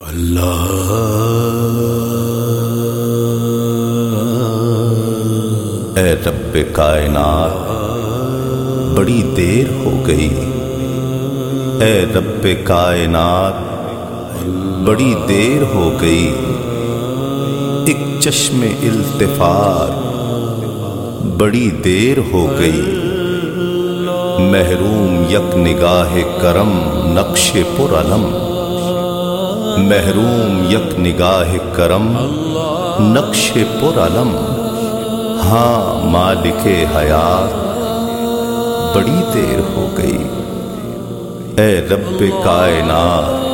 اللہ۔ اے رب کائنات، بڑی دیر ہو گئی۔ اے رب کائنات، بڑی دیر ہو گئی۔ ایک چشم التفار، بڑی دیر ہو گئی۔ محروم یک نگاہ کرم، نقش پر علم۔ محروم یک نگاہ کرم، نقش پر علم ہاں مالک حیات، بڑی دیر ہو گئی۔ اے رب کائنات،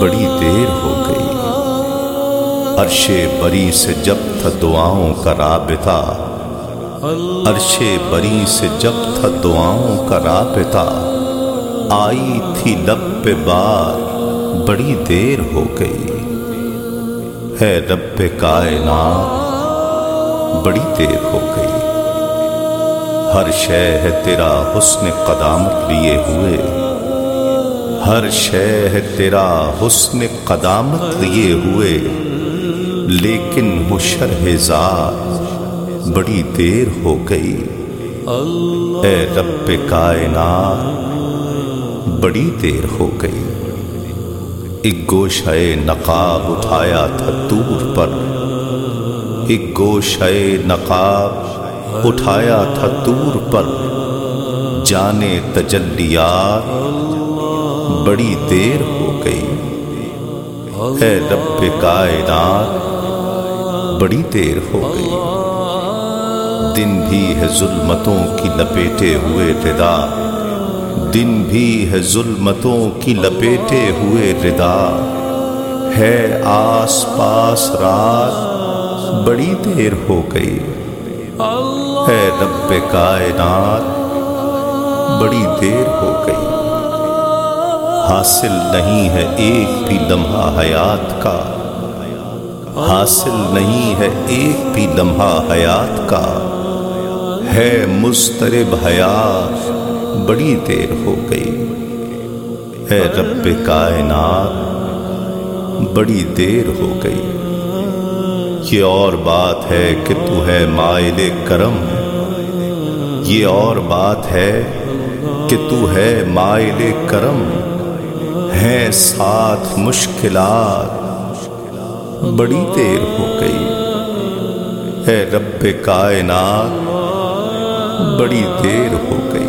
بڑی دیر ہو گئی۔ عرش بری سے جب تھا دعاؤں کا رابطہ، عرش بری سے جب تھا دعاؤں کا رابطہ، آئی تھی لب پہ بات بڑی دیر ہو گئی۔ ہے رب کائنات، بڑی دیر ہو گئی۔ ہر شے ہے تیرا حسن قدامت لیے ہوئے۔ ہر شے ہے تیرا حسن قدامت لیے ہوئے۔ لیکن مشرح ذات، بڑی دیر ہو گئی۔ اے رب کائنات، بڑی دیر ہو گئی۔ ایک گوشہ نقاب اٹھایا تھا دور پر۔ ایک گوشہ نقاب اٹھایا تھا دور پر۔ جانے تجلیات بڑی دیر ہو گئی۔ اے رب کائنات، بڑی دیر ہو گئی۔ دن بھی ہے ظلمتوں کی لپیٹے ہوئے ردا دن بھی ہے ظلمتوں کی لپیٹے ہوئے ردا۔ ہے آس پاس رات، بڑی دیر ہو گئی۔ ہے رب کائنات، بڑی دیر ہو گئی۔ حاصل نہیں ہے ایک بھی لمحہ حیات کا۔ حاصل نہیں ہے ایک بھی لمحہ حیات کا۔ ہے مسترب حیات۔ بڑی دیر ہو گئی۔ اے رب کائنات، بڑی دیر ہو گئی۔ یہ اور بات ہے کہ تو ہے مائل کرم۔ یہ اور بات ہے کہ تو ہے مائل کرم۔ ہے ساتھ مشکلات۔ بڑی دیر ہو گئی۔ اے رب کائنات، بڑی دیر ہو گئی۔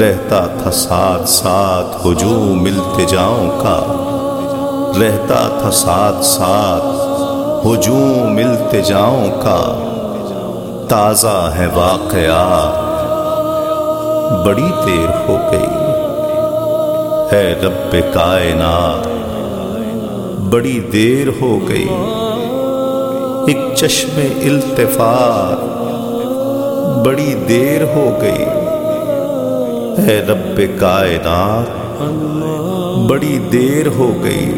رہتا تھا ساتھ ساتھ ہجوم التجاؤں کا۔ رہتا تھا ساتھ ساتھ ہجوم التجاؤں کا۔ تازہ ہے واقعات بڑی دیر ہو گئی۔ ہے رب کائنات۔ بڑی دیر ہو گئی۔ ایک چشم التفار بڑی دیر ہو گئی۔ اے رب کائنات۔ بڑی دیر ہو گئی۔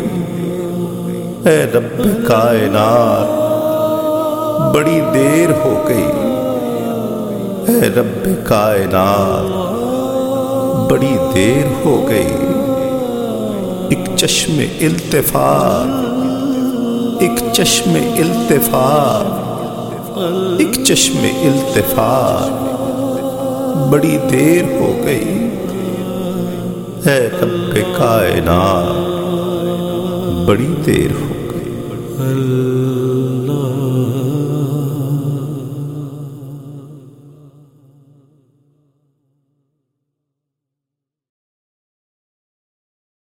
اے رب کائنات، بڑی دیر ہو گئی۔ اے رب کائنات، بڑی دیر ہو گئی۔ ایک چشم التفار ایک چشم التفار ایک چشم التفار بڑی دیر ہو گئی۔ اے رب کائنات بڑی دیر ہو گئی۔